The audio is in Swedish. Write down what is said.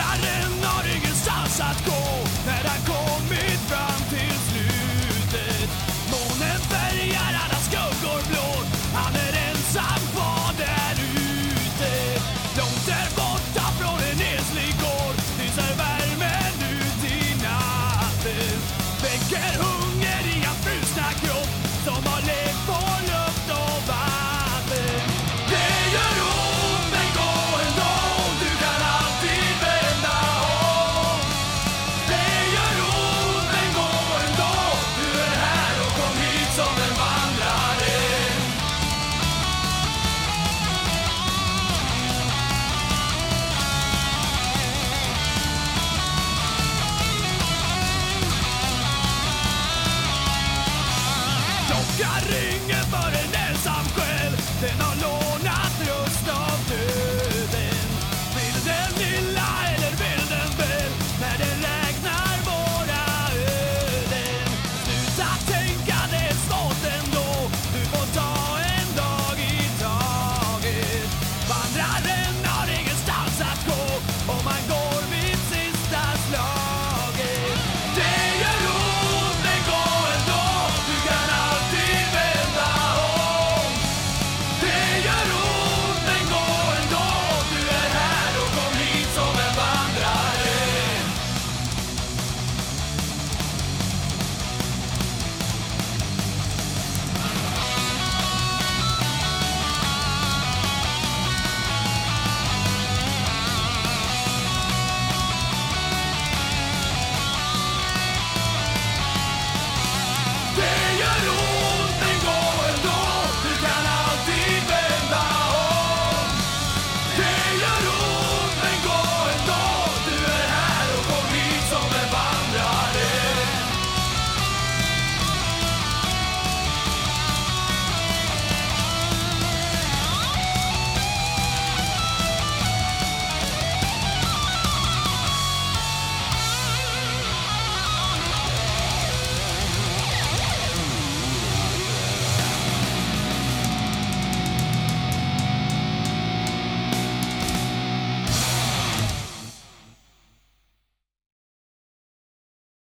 Mördaren har ingenstans att gå. När han kommit ingen för en ensam själ. Den har lånat röst av döden. Vill den illa eller vill den väl? När den räknar våra öden. Sluta tänka, det är svårt ändå. Du får ta en dag i taget. Vandrar